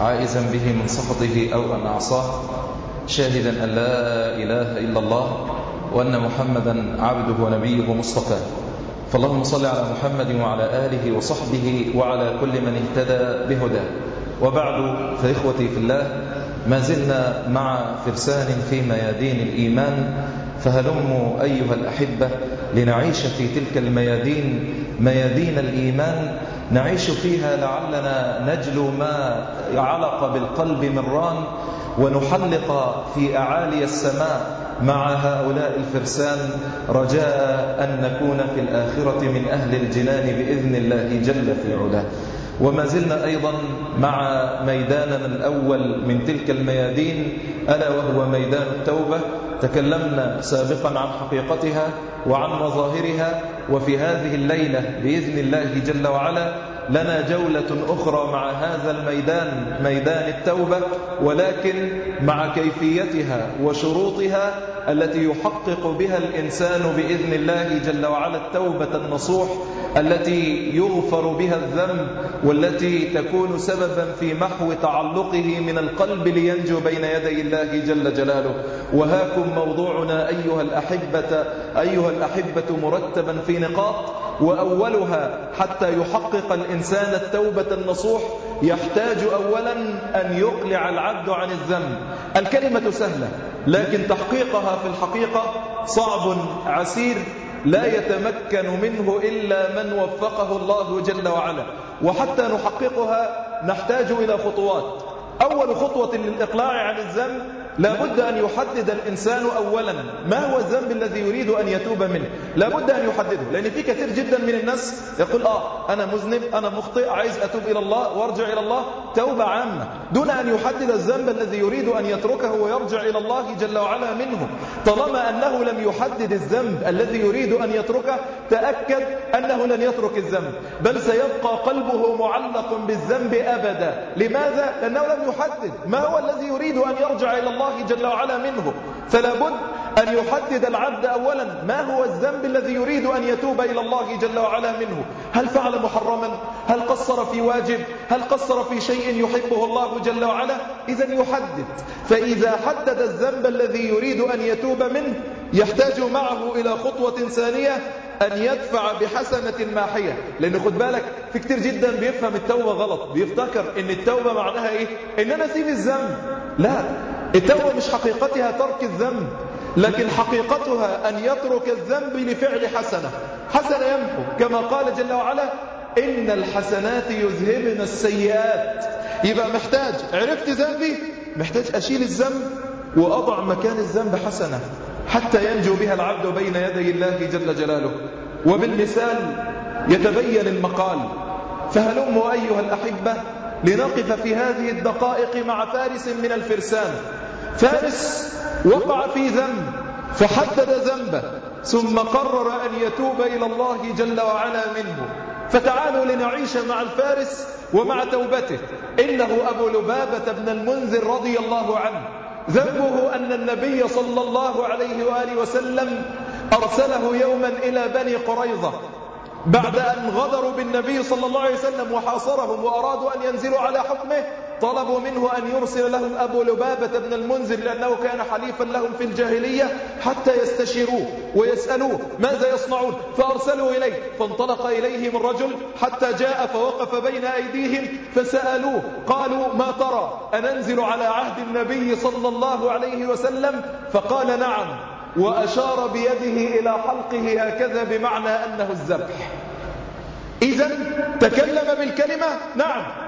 عائزا به من سخطه أو أن أعصاه شاهدا أن لا إله إلا الله وأن محمدا عبده ونبيه مصطفى. فاللهم صل على محمد وعلى آله وصحبه وعلى كل من اهتدى بهداه. وبعد فإخوتي في الله ما زلنا مع فرسان في ميادين الإيمان فهلموا أيها الأحبة لنعيش في تلك الميادين ميادين الإيمان نعيش فيها لعلنا نجلو ما علق بالقلب من ران ونحلق في أعالي السماء مع هؤلاء الفرسان رجاء أن نكون في الآخرة من أهل الجنان بإذن الله جل في علاه. وما زلنا أيضا مع ميداننا الأول من تلك الميادين ألا وهو ميدان التوبة. تكلمنا سابقا عن حقيقتها وعن مظاهرها وفي هذه الليلة بإذن الله جل وعلا لنا جولة أخرى مع هذا الميدان ميدان التوبة ولكن مع كيفيتها وشروطها التي يحقق بها الإنسان بإذن الله جل وعلا التوبة النصوح التي يغفر بها الذنب والتي تكون سببا في محو تعلقه من القلب لينجو بين يدي الله جل جلاله. وهاكم موضوعنا أيها الأحبة, أيها الأحبة مرتبا في نقاط. وأولها حتى يحقق الإنسان التوبة النصوح يحتاج أولا أن يقلع العبد عن الذنب. الكلمة سهلة لكن تحقيقها في الحقيقة صعب عسير لا يتمكن منه إلا من وفقه الله جل وعلا. وحتى نحققها نحتاج إلى خطوات. أول خطوة للإقلاع عن الذنب لابد أن يحدد الإنسان أولا ما هو الذنب الذي يريد أن يتوب منه. لابد أن يحدده لأن في كثير جدا من الناس يقول آه أنا مذنب أنا مخطئ عايز أتوب إلى الله وأرجع إلى الله. توبة عامة دون أن يحدد الذنب الذي يريد أن يتركه ويرجع إلى الله جل وعلا منه. طالما أنه لم يحدد الذنب الذي يريد أن يتركه تأكد أنه لن يترك الذنب. بل سيبقى قلبه معلق بالذنب أبدا. لماذا؟ لأنه لم يحدد. ما هو الذي يريد أن يرجع إلى الله جل وعلا منه؟ فلا بد أن يحدد العبد أولا. ما هو الذنب الذي يريد أن يتوب إلى الله جل وعلا منه؟ هل فعل محرما؟ هل قصر في واجب؟ هل قصر في شيء يحبه الله جل وعلا؟ إذا يحدد. فإذا حدد الذنب الذي يريد أن يتوب منه يحتاج معه إلى خطوة ثانية أن يدفع بحسنة ماحية. لأن خد بالك في كتير جدا بيفهم التوبة غلط بيفتكر إن التوبة معناها إيه؟ إن أنا أسيب الذنب. لا التوبة مش حقيقتها ترك الذنب لكن حقيقتها أن يترك الذنب لفعل حسنة. حسنة يمحو كما قال جل وعلا إن الحسنات يذهبن السيئات. يبقى محتاج عرفت ذنبي محتاج أشيل الذنب وأضع مكان الذنب حسنة حتى ينجو بها العبد بين يدي الله جل جلاله. وبالمثال يتبين المقال. فهلموا أيها الأحبة لنقف في هذه الدقائق مع فارس من الفرسان. فارس وقع في ذنب فحدد ذنبه ثم قرر أن يتوب إلى الله جل وعلا منه. فتعالوا لنعيش مع الفارس ومع توبته. إنه أبو لبابة بن المنذر رضي الله عنه. ذنبه أن النبي صلى الله عليه وآله وسلم أرسله يوما إلى بني قريظة. بعد أن غدروا بالنبي صلى الله عليه وسلم وحاصرهم وأرادوا أن ينزلوا على حكمه طلبوا منه أن يرسل لهم أبو لبابة بن المنذر لأنه كان حليفا لهم في الجاهلية حتى يستشيروه ويسألوه ماذا يصنعون؟ فأرسلوا إليه. فانطلق إليهم الرجل حتى جاء فوقف بين أيديهم فسألوه. قالوا ما ترى؟ أننزل على عهد النبي صلى الله عليه وسلم؟ فقال نعم. وأشار بيده إلى حلقه. هكذا بمعنى أنه الذبح. إذا تكلم بالكلمة؟ نعم.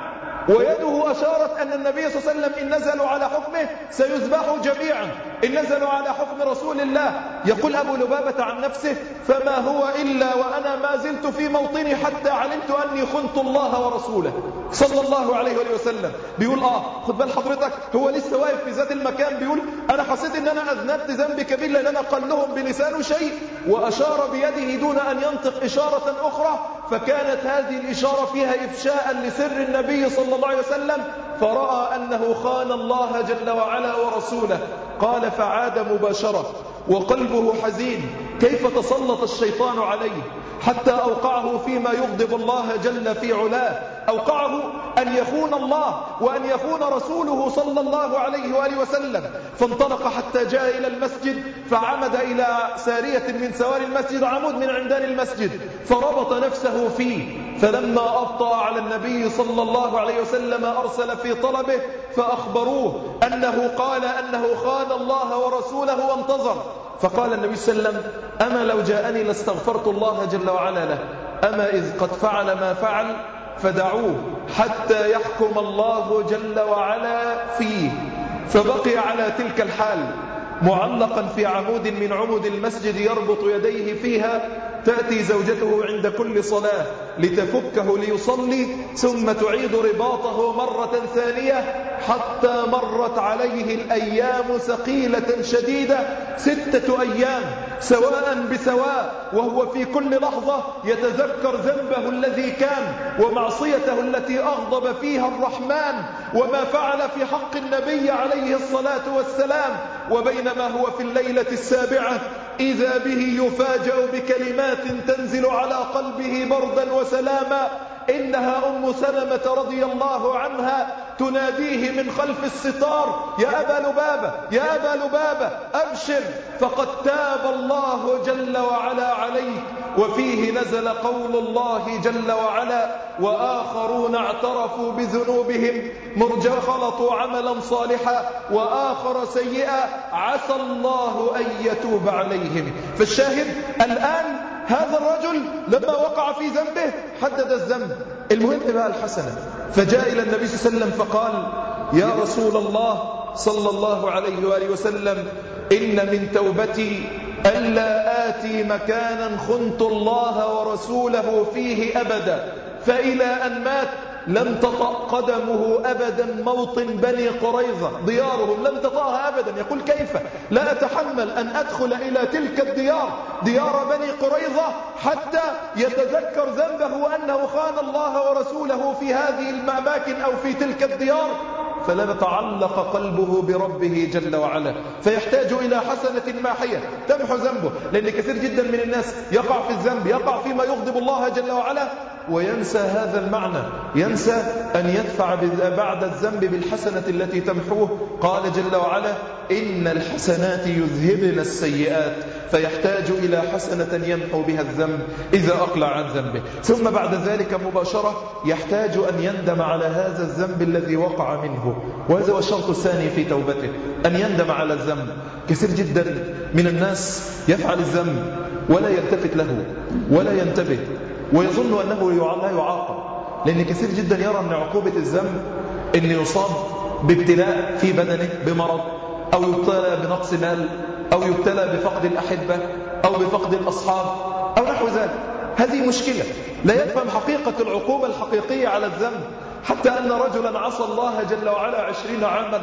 ويده أشارت أن النبي صلى الله عليه وسلم إن نزلوا على حكمه سيذبحوا جميعا. إن نزلوا على حكم رسول الله. يقول أبو لبابة عن نفسه فما هو إلا وأنا ما زلت في موطني حتى علمت أني خنت الله ورسوله. صلى الله عليه وسلم. بيقول آه خد بال حضرتك. هو لسه واقف في ذات المكان. بيقول أنا حسيت أن أنا أذنبت ذنب كبير لأن أنا قال لهم بلسانه شيء. وأشار بيده دون أن ينطق إشارة أخرى فكانت هذه الإشارة فيها إفشاء لسر النبي صلى الله عليه وسلم فرأى أنه خان الله جل وعلا ورسوله. قال فعاد مباشرة وقلبه حزين كيف تسلط الشيطان عليه؟ حتى أوقعه فيما يغضب الله جل في علاه. أوقعه أن يخون الله وأن يخون رسوله صلى الله عليه وآله وسلم. فانطلق حتى جاء إلى المسجد فعمد إلى سارية من سواري المسجد عمود من عمدان المسجد فربط نفسه فيه. فلما أبطأ على النبي صلى الله عليه وسلم أرسل في طلبه فأخبروه أنه قال أنه خان الله ورسوله وانتظر. فقال النبي صلى الله عليه وسلم أما لو جاءني لاستغفرت الله جل وعلا له أما إذ قد فعل ما فعل فدعوه حتى يحكم الله جل وعلا فيه. فبقي على تلك الحال معلقا في عمود من عمد المسجد يربط يديه فيها تأتي زوجته عند كل صلاة. لتفكه ليصلي ثم تعيد رباطه مرة ثانية حتى مرت عليه الأيام ثقيلة شديدة ستة أيام سواء بسواء وهو في كل لحظة يتذكر ذنبه الذي كان ومعصيته التي أغضب فيها الرحمن وما فعل في حق النبي عليه الصلاة والسلام وبينما هو في الليلة السابعة إذا به يفاجأ بكلمات تنزل على قلبه بردا وسلاما إنها أم سلمة رضي الله عنها تناديه من خلف الستار يا أبا لبابة يا أبا لبابة أبشر. فقد تاب الله جل وعلا عليك وفيه نزل قول الله جل وعلا وآخرون اعترفوا بذنوبهم مرجع خلطوا عملا صالحا وآخر سيئا عسى الله أن يتوب عليهم. فالشاهد الآن هذا الرجل لما وقع في ذنبه حدد الذنب. المهم بقى الحسنة. فجاء إلى النبي صلى الله عليه وسلم فقال يا رسول الله صلى الله عليه وآله وسلم إن من توبتي ألا آتي مكانا خنت الله ورسوله فيه أبدا. فإلى أن مات لم تطأ قدمه أبدا موطن بني قريظة. ديارهم لم تطأها أبدا. يقول كيف؟ لا أتحمل أن أدخل إلى تلك الديار ديار بني قريظة حتى يتذكر ذنبه وأنه خان الله ورسوله في هذه الأماكن أو في تلك الديار. فلا تعلق قلبه بربه جل وعلا. فيحتاج إلى حسنة ماحية. تمحو ذنبه. لأن كثير جدا من الناس يقع في الذنب يقع فيما يغضب الله جل وعلا. وينسى هذا المعنى. ينسى أن يدفع بعد الذنب بالحسنة التي تمحوه. قال جل وعلا إن الحسنات يذهبن السيئات فيحتاج إلى حسنة يمحو بها الذنب إذا أقلع عن ذنبه. ثم بعد ذلك مباشرة يحتاج أن يندم على هذا الذنب الذي وقع منه. وهذا هو الشرط الثاني في توبته أن يندم على الذنب. كثير جدا من الناس يفعل الذنب ولا يلتفت له ولا ينتبه. ويظن أنه لا يعاقب لأن كثير جدا يرى أن عقوبة الذنب أن يصاب بابتلاء في بدنه بمرض أو يبتلى بنقص مال أو يبتلى بفقد الأحبة أو بفقد الأصحاب أو نحو ذلك. هذه مشكلة. لا يفهم حقيقة العقوبة الحقيقية على الذنب حتى أن رجلا عصى الله جل وعلا عشرين عاما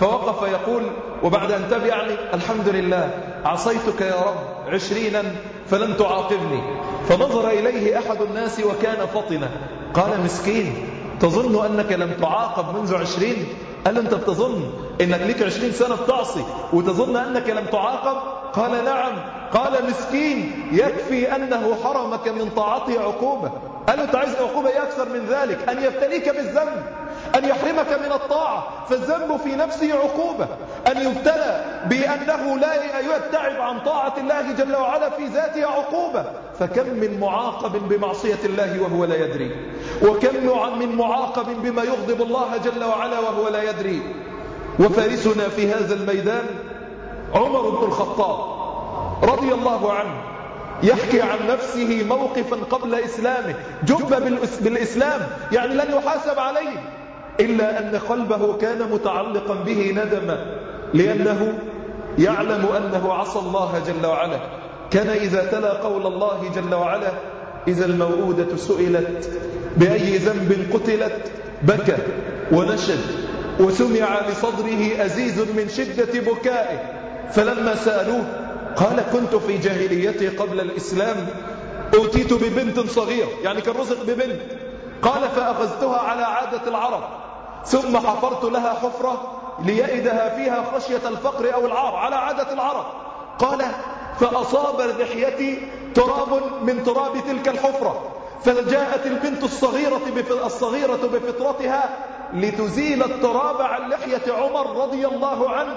فوقف يقول وبعد أن تبعني الحمد لله عصيتك يا رب عشرينا فلم تعاقبني. فنظر إليه أحد الناس وكان فطنا قال مسكين تظن أنك لم تعاقب منذ عشرين؟ قال أنت بتظن أنك لك عشرين سنة بتعصي وتظن أنك لم تعاقب؟ قال نعم. قال مسكين يكفي أنه حرمك من طاعته عقوبة. قال أنت عايز عقوبة أكثر من ذلك؟ أن يبتليك بالذنب أن يحرمك من الطاعة. فالذنب في نفسه عقوبة. أن يبتلى بأنه لا يتعب عن طاعة الله جل وعلا في ذاته عقوبة. فكم من معاقب بمعصية الله وهو لا يدري؟ وكم من معاقب بما يغضب الله جل وعلا وهو لا يدري؟ وفارسنا في هذا الميدان عمر بن الخطاب رضي الله عنه يحكي عن نفسه موقفا قبل إسلامه جب بالإسلام يعني لن يحاسب عليه إلا أن قلبه كان متعلقا به ندما لأنه يعلم أنه عصى الله جل وعلا. كان إذا تلا قول الله جل وعلا إذا الموءودة سئلت بأي ذنب قتلت بكى ونشد وسمع لصدره أزيز من شدة بكائه. فلما سألوه قال كنت في جاهليتي قبل الإسلام أوتيت ببنت صغيرة يعني كان رزق ببنت. قال فأخذتها على عادة العرب ثم حفرت لها حفرة ليئدها فيها خشية الفقر أو العار على عادة العرب. قال فأصاب لحيتي تراب من تراب تلك الحفرة فجاءت البنت الصغيرة الصغيرة بفطرتها لتزيل التراب عن لحية عمر رضي الله عنه.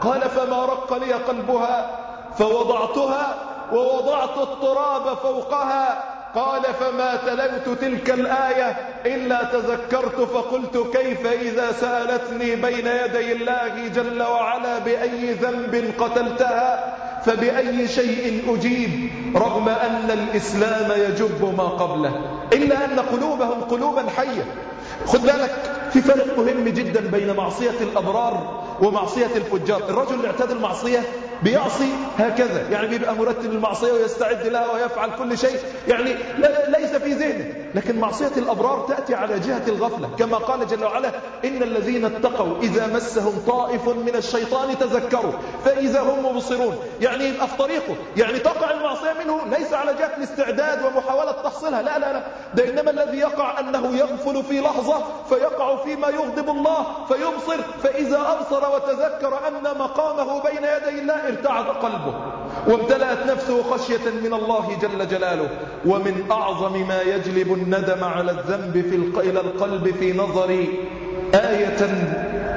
قال فما رق لي قلبها فوضعتها ووضعت التراب فوقها. قال فما تلوت تلك الآية إلا تذكرت فقلت كيف إذا سألتني بين يدي الله جل وعلا بأي ذنب قتلتها؟ فبأي شيء أجيب رغم أن الإسلام يجب ما قبله. إلا أن قلوبهم قلوبا حية. خذ بالك في فرق مهم جدا بين معصية الأبرار ومعصية الفجار. الرجل اللي اعتاد المعصية بيعصي هكذا. يعني بيبقى مرتب المعصية ويستعد لها ويفعل كل شيء. يعني ليس في ذهنه. لكن معصية الأبرار تأتي على جهة الغفلة. كما قال جل وعلا إن الذين اتقوا إذا مسهم طائف من الشيطان تذكروا فإذا هم مبصرون. يعني يبقى في طريقه يعني تقع المعصية منه ليس على جهة الاستعداد ومحاولة تحصيلها. لا لا لا. ده إنما الذي يقع أنه يغفل في لحظة فيقع فيما يغضب الله فيبصر فإذا أبصر وتذكر أن مقامه بين يدي الله ارتعد قلبه. وامتلأت نفسه خشية من الله جل جلاله ومن أعظم ما يجلب الندم على الذنب في إلى القلب في نظري آية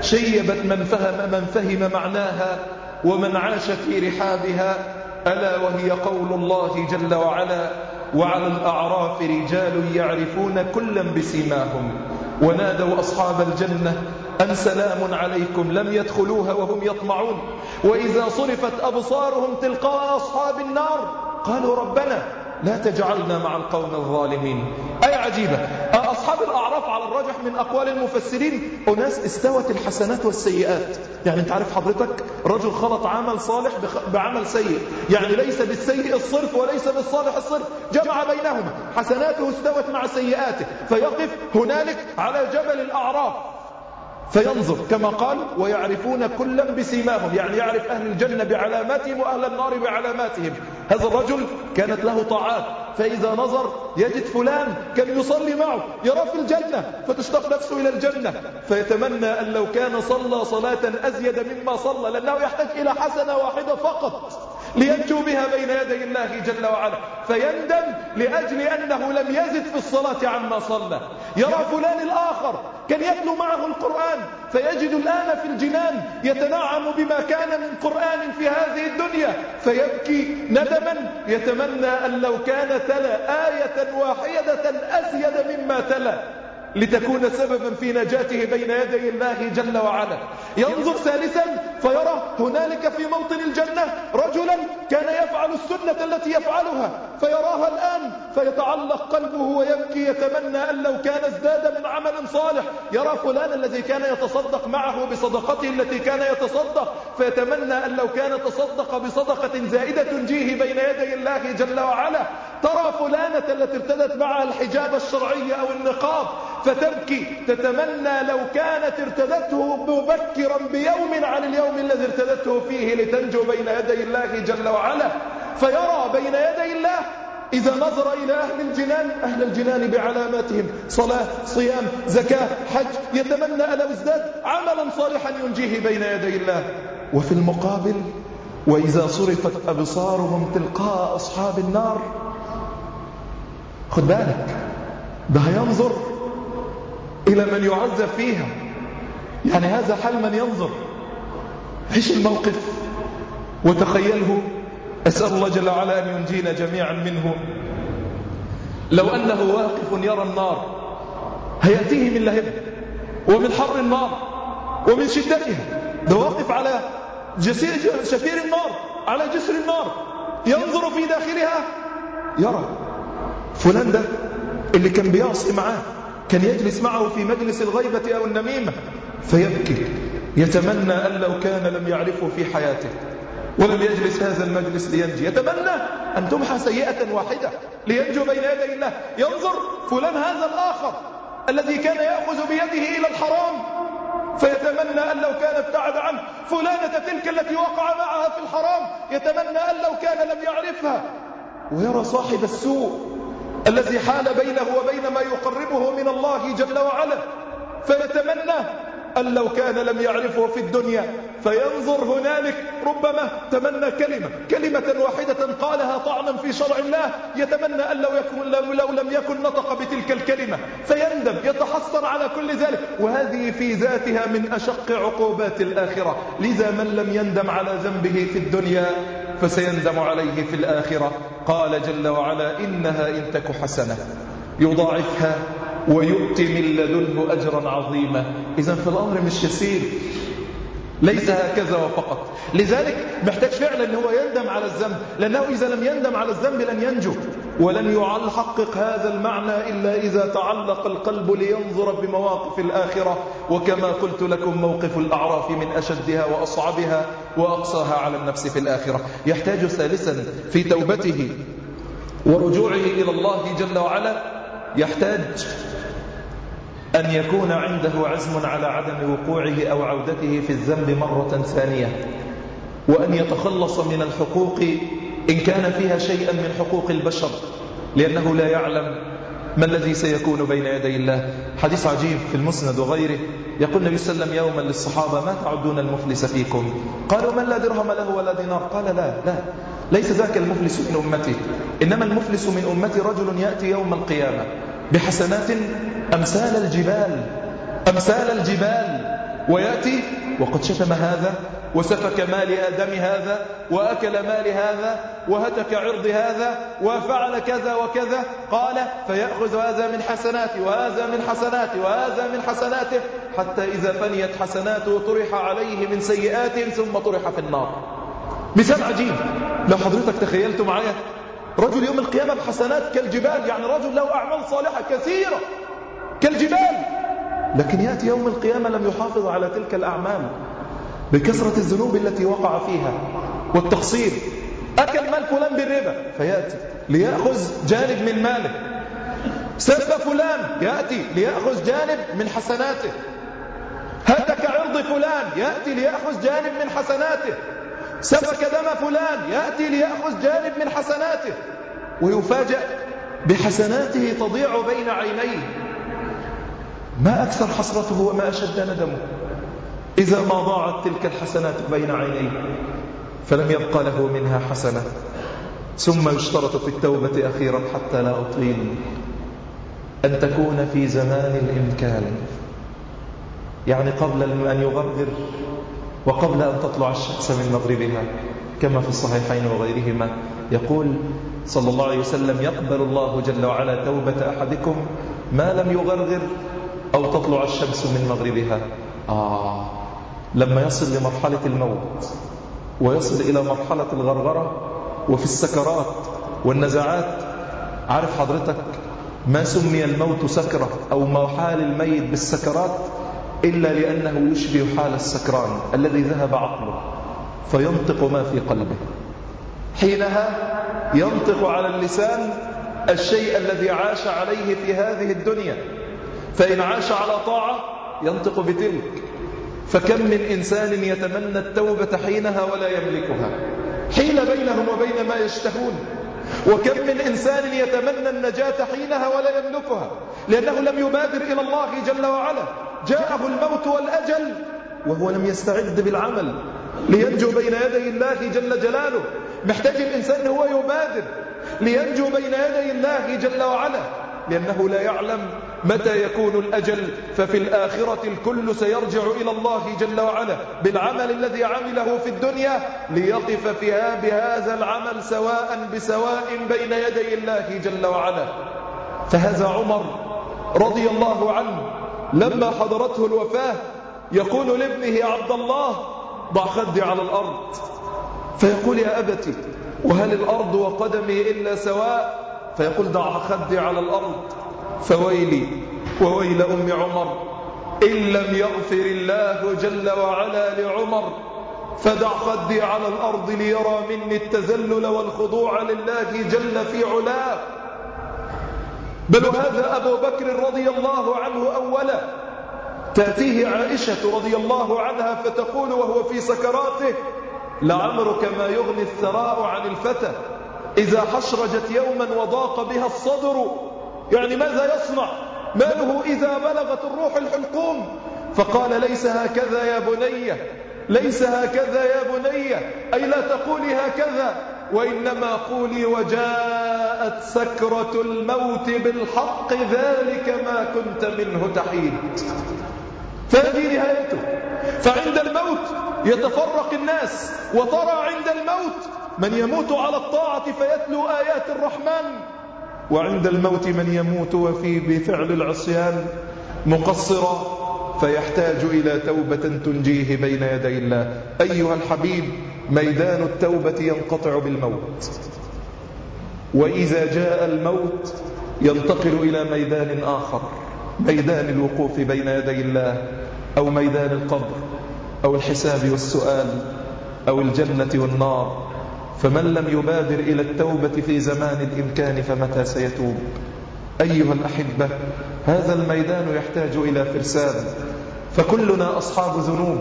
شيبت من فهم من فهم معناها ومن عاش في رحابها ألا وهي قول الله جل وعلا وعلى الأعراف رجال يعرفون كلا بسيماهم ونادوا أصحاب الجنة أن سلام عليكم لم يدخلوها وهم يطمعون. وإذا صرفت أبصارهم تلقاء أصحاب النار قالوا ربنا لا تجعلنا مع القوم الظالمين. أي عجيبة. أصحاب الأعراف على الرجح من أقوال المفسرين أناس استوت الحسنات والسيئات. يعني أنت عارف حضرتك رجل خلط عمل صالح بعمل سيء. يعني ليس بالسيء الصرف وليس بالصالح الصرف. جمع بينهما. حسناته استوت مع سيئاته. فيقف هنالك على جبل الأعراف. فينظر كما قال ويعرفون كلا بسيماهم يعني يعرف أهل الجنة بعلاماتهم وأهل النار بعلاماتهم. هذا الرجل كانت له طاعات فإذا نظر يجد فلان كان يصلي معه يرى في الجنة فتشتاق نفسه إلى الجنة. فيتمنى أن لو كان صلى صلاة أزيد مما صلى لأنه يحتاج إلى حسنة واحدة فقط. لينجو بها بين يدي الله جل وعلا. فيندم لأجل أنه لم يزد في الصلاة عما صلى. يرى فلان الآخر كان يتلو معه القرآن فيجد الآن في الجنان يتنعم بما كان من قرآن في هذه الدنيا. فيبكي ندما يتمنى أن لو كان تلا آية واحدة أزيد مما تلا. لتكون سببا في نجاته بين يدي الله جل وعلا. ينظر ثالثا فيرى هنالك في موطن الجنة رجلا كان يفعل السنة التي يفعلها فيراها الآن فيتعلق قلبه ويبكي يتمنى أن لو كان ازداد من عمل صالح يرى فلان الذي كان يتصدق معه بصدقته التي كان يتصدق فيتمنى أن لو كان تصدق بصدقة زائدة تنجيه بين يدي الله جل وعلا ترى فلانة التي ارتدت معها الحجاب الشرعي أو النقاب فتبكي تتمنى لو كانت ارتدته مبكرا بيوم عن اليوم الذي ارتدته فيه لتنجو بين يدي الله جل وعلا. فيرى بين يدي الله إذا نظر إلى أهل الجنان أهل الجنان بعلاماتهم. صلاة صيام زكاة حج. يتمنى أن أزداد عملا صالحا ينجيه بين يدي الله. وفي المقابل وإذا صرفت أبصارهم تلقاء أصحاب النار خد بالك ده هينظر إلى من يعذب فيها. يعني هذا حال من ينظر. عيش الموقف. وتخيله. أسأل الله جل وعلا أن ينجينا جميعا منه. لو أنه واقف يرى النار. هيأتيه من لهب. ومن حر النار. ومن شدتها ده واقف على جسير شفير النار. على جسر النار. ينظر في داخلها. يرى. فلان ده اللي كان بيعصي معاه. كان يجلس معه في مجلس الغيبة أو النميمة فيبكي يتمنى أن لو كان لم يعرفه في حياته ولم يجلس هذا المجلس لينجي يتمنى أن تمحى سيئة واحدة لينجو بين يدي الله ينظر فلان هذا الآخر الذي كان يأخذ بيده إلى الحرام فيتمنى أن لو كان ابتعد عنه فلانة تلك التي وقع معها في الحرام يتمنى أن لو كان لم يعرفها ويرى صاحب السوء الذي حال بينه وبين ما يقربه من الله جل وعلا. فيتمنى أن لو كان لم يعرفه في الدنيا فينظر هنالك ربما تمنى كلمة كلمة واحدة قالها طعنا في شرع الله يتمنى أن لو, يكون لو لم يكن نطق بتلك الكلمة فيندم يتحسر على كل ذلك. وهذه في ذاتها من أشق عقوبات الآخرة. لذا من لم يندم على ذنبه في الدنيا فسيندم عليه في الآخرة. قال جل وعلا إنها إن تك حسنة يضاعفها ويؤتي من لدنه أجرا عظيما. إذا في الأمر مش يسير. ليس هكذا وفقط. لذلك محتاج فعلا ان هو يندم على الذنب لأنه إذا لم يندم على الذنب لن ينجو. ولن يحقق هذا المعنى إلا إذا تعلق القلب لينظر بمواقف الآخرة. وكما قلت لكم موقف الأعراف من أشدها وأصعبها وأقصاها على النفس في الآخرة. يحتاج ثالثا في توبته ورجوعه إلى الله جل وعلا. يحتاج أن يكون عنده عزم على عدم وقوعه أو عودته في الذنب مرة ثانية. وأن يتخلص من الحقوق إن كان فيها شيئا من حقوق البشر لأنه لا يعلم ما الذي سيكون بين يدي الله. حديث عجيب في المسند وغيره. يقول النبي صلى الله عليه وسلم يوما للصحابة ما تعدون المفلس فيكم؟ قالوا من لا درهم له ولا دينار؟ قال لا لا ليس ذاك المفلس من أمتي. إنما المفلس من أمتي رجل يأتي يوم القيامة. بحسنات أمثال الجبال أمثال الجبال. ويأتي وقد شتم هذا وسفك مال آدم هذا وأكل مال هذا وهتك عرض هذا وفعل كذا وكذا. قال فيأخذ هذا من حسناته وهذا من حسناته وهذا من حسناته حتى إذا فنيت حسناته طرح عليه من سيئات ثم طرح في النار. مثال عجيب. لو حضرتك تخيلت معايا رجل يوم القيامة بحسنات كالجبال يعني رجل له أعمال صالحة كثيرة كالجبال. لكن يأتي يوم القيامة لم يحافظ على تلك الأعمال بكثرة الذنوب التي وقع فيها والتقصير. أكل مال فلان بالربا فيأتي ليأخذ جانب من ماله. سب فلان يأتي ليأخذ جانب من حسناته. هتك عرض فلان يأتي ليأخذ جانب من حسناته. سفك دم فلان يأتي ليأخذ جانب من حسناته. ويفاجأ بحسناته تضيع بين عينيه. ما أكثر حسرته وما أشد ندمه. إذا ما ضاعت تلك الحسنات بين عينيه فلم يبقى له منها حسنة. ثم يشترط في التوبة أخيرا حتى لا أطيل. أن تكون في زمان الإمكان. يعني قبل أن يغرر وقبل أن تطلع الشمس من مغربها كما في الصحيحين وغيرهما يقول صلى الله عليه وسلم يقبل الله جل وعلا توبة أحدكم ما لم يغرغر أو تطلع الشمس من مغربها. آه لما يصل لمرحلة الموت ويصل إلى مرحلة الغرغرة وفي السكرات والنزعات عارف حضرتك ما سمي الموت سكرة أو ما حال الميت بالسكرات؟ إلا لأنه يشبه حال السكران الذي ذهب عقله فينطق ما في قلبه. حينها ينطق على اللسان الشيء الذي عاش عليه في هذه الدنيا. فإن عاش على طاعة ينطق بتلك. فكم من إنسان يتمنى التوبة حينها ولا يملكها؟ حيل بينهم وبين ما يشتهون. وكم من إنسان يتمنى النجاة حينها ولا يملكها؟ لأنه لم يبادر إلى الله جل وعلا. جاءه الموت والأجل وهو لم يستعد بالعمل لينجو بين يدي الله جل جلاله. محتاج الإنسان هو يبادر لينجو بين يدي الله جل وعلا لأنه لا يعلم متى يكون الأجل ففي الآخرة الكل سيرجع إلى الله جل وعلا بالعمل الذي عمله في الدنيا ليقف فيها بهذا العمل سواء بسواء بين يدي الله جل وعلا. فهذا عمر رضي الله عنه لما حضرته الوفاة يقول لابنه عبد الله ضع خدي على الأرض. فيقول يا أبتي وهل الأرض وقدمي إلا سواء؟ فيقول ضع خدي على الأرض. فويلي وويل أم عمر إن لم يغفر الله جل وعلا لعمر فدع خدي على الأرض ليرى مني التذلل والخضوع لله جل في علاه. بل هذا أبو بكر رضي الله عنه أولا تأتيه عائشة رضي الله عنها فتقول وهو في سكراته لعمرك ما يغني الثراء عن الفتى. إذا حشرجت يوما وضاق بها الصدر يعني ماذا يصنع؟ ماله إذا بلغت الروح الحلقوم. فقال ليس هكذا يا بني ليس هكذا يا بني أي لا تقولي هكذا. وإنما قولي وجاءت سكرة الموت بالحق ذلك ما كنت منه تحيد. فهذه نهايته. فعند الموت يتفرق الناس وترى عند الموت من يموت على الطاعة فيتلو آيات الرحمن. وعند الموت من يموت وفي بفعل العصيان مقصرا فيحتاج إلى توبة تنجيه بين يدي الله. أيها الحبيب ميدان التوبة ينقطع بالموت. وإذا جاء الموت ينتقل إلى ميدان آخر ميدان الوقوف بين يدي الله أو ميدان القبر أو الحساب والسؤال أو الجنة والنار. فمن لم يبادر إلى التوبة في زمان الإمكان فمتى سيتوب؟ أيها الأحبة هذا الميدان يحتاج إلى فرسان. فكلنا أصحاب ذنوب.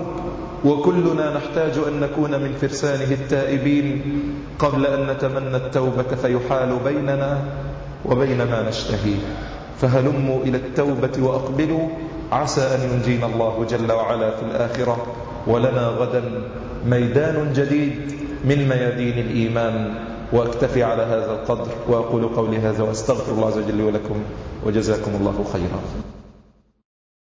وكلنا نحتاج أن نكون من فرسانه التائبين قبل أن نتمنى التوبة فيحال بيننا وبين ما نشتهيه. فهلموا إلى التوبة وأقبلوا. عسى أن ينجينا الله جل وعلا في الآخرة. ولنا غدا ميدان جديد من ميادين الإيمان. وأكتفي على هذا القدر. وأقول قولي هذا وأستغفر الله عز وجل ولكم. وجزاكم الله خيرا.